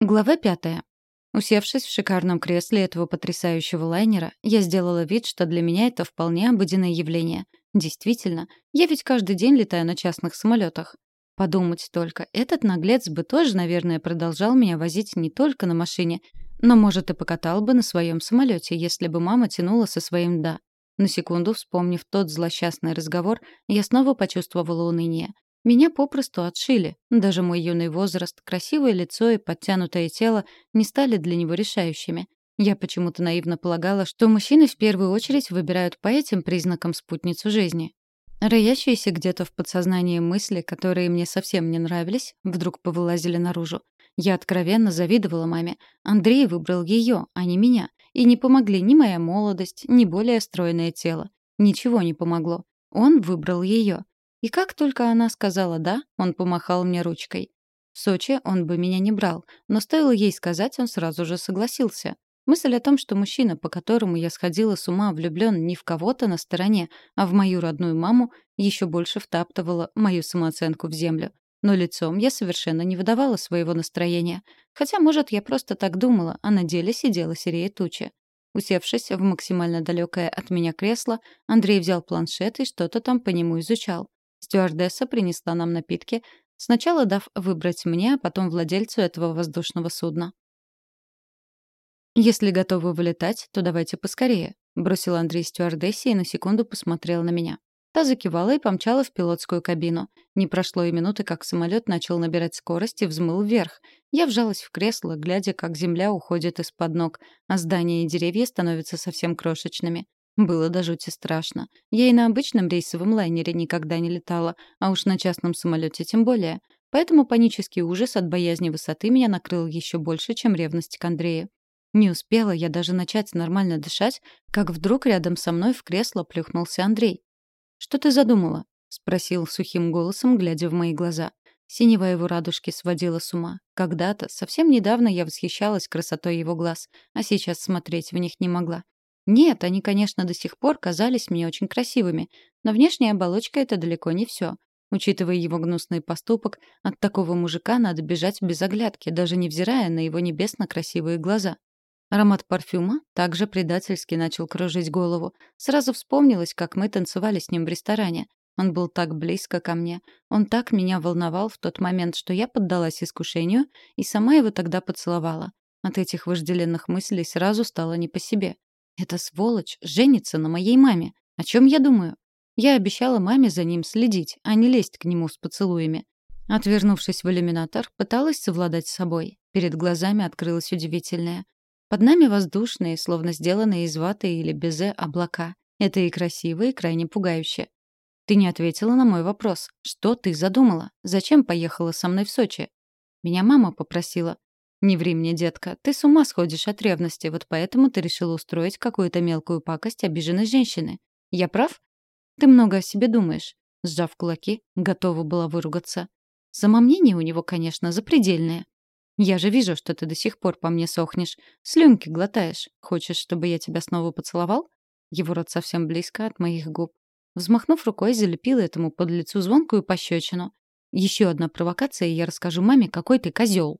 Глава пятая. Усевшись в шикарном кресле этого потрясающего лайнера, я сделала вид, что для меня это вполне обыденное явление. Действительно, я ведь каждый день летаю на частных самолетах. Подумать только, этот наглец бы тоже, наверное, продолжал меня возить не только на машине, но, может, и покатал бы на своем самолете, если бы мама тянула со своим «да». На секунду, вспомнив тот злосчастный разговор, я снова почувствовала уныние. Меня попросту отшили. Даже мой юный возраст, красивое лицо и подтянутое тело не стали для него решающими. Я почему-то наивно полагала, что мужчины в первую очередь выбирают по этим признакам спутницу жизни. Роящиеся где-то в подсознании мысли, которые мне совсем не нравились, вдруг повылазили наружу. Я откровенно завидовала маме. Андрей выбрал ее, а не меня. И не помогли ни моя молодость, ни более стройное тело. Ничего не помогло. Он выбрал ее. И как только она сказала «да», он помахал мне ручкой. В Сочи он бы меня не брал, но стоило ей сказать, он сразу же согласился. Мысль о том, что мужчина, по которому я сходила с ума, влюблен не в кого-то на стороне, а в мою родную маму, еще больше втаптывала мою самооценку в землю. Но лицом я совершенно не выдавала своего настроения. Хотя, может, я просто так думала, а на деле сидела серее тучи. Усевшись в максимально далекое от меня кресло, Андрей взял планшет и что-то там по нему изучал. Стюардесса принесла нам напитки, сначала дав выбрать мне, а потом владельцу этого воздушного судна. «Если готовы вылетать, то давайте поскорее», — бросил Андрей стюардессе и на секунду посмотрел на меня. Та закивала и помчала в пилотскую кабину. Не прошло и минуты, как самолет начал набирать скорость и взмыл вверх. Я вжалась в кресло, глядя, как земля уходит из-под ног, а здания и деревья становятся совсем крошечными. Было до жути страшно. Я и на обычном рейсовом лайнере никогда не летала, а уж на частном самолете тем более. Поэтому панический ужас от боязни высоты меня накрыл еще больше, чем ревность к Андрею. Не успела я даже начать нормально дышать, как вдруг рядом со мной в кресло плюхнулся Андрей. «Что ты задумала?» — спросил сухим голосом, глядя в мои глаза. Синева его радужки сводила с ума. Когда-то, совсем недавно я восхищалась красотой его глаз, а сейчас смотреть в них не могла. Нет, они, конечно, до сих пор казались мне очень красивыми, но внешняя оболочка — это далеко не все. Учитывая его гнусный поступок, от такого мужика надо бежать без оглядки, даже невзирая на его небесно-красивые глаза. Аромат парфюма также предательски начал кружить голову. Сразу вспомнилось, как мы танцевали с ним в ресторане. Он был так близко ко мне. Он так меня волновал в тот момент, что я поддалась искушению и сама его тогда поцеловала. От этих вожделенных мыслей сразу стало не по себе. Эта сволочь женится на моей маме. О чем я думаю? Я обещала маме за ним следить, а не лезть к нему с поцелуями. Отвернувшись в иллюминатор, пыталась совладать с собой. Перед глазами открылось удивительное. Под нами воздушные, словно сделанные из ваты или безе, облака. Это и красиво, и крайне пугающе. Ты не ответила на мой вопрос. Что ты задумала? Зачем поехала со мной в Сочи? Меня мама попросила. «Не ври мне, детка, ты с ума сходишь от ревности, вот поэтому ты решила устроить какую-то мелкую пакость обиженной женщины. Я прав?» «Ты много о себе думаешь», — сжав кулаки, готова была выругаться. Самомнение у него, конечно, запредельное. «Я же вижу, что ты до сих пор по мне сохнешь. Слюнки глотаешь. Хочешь, чтобы я тебя снова поцеловал?» Его рот совсем близко от моих губ. Взмахнув рукой, залепила этому под лицу звонкую пощечину. «Еще одна провокация, и я расскажу маме, какой ты козел.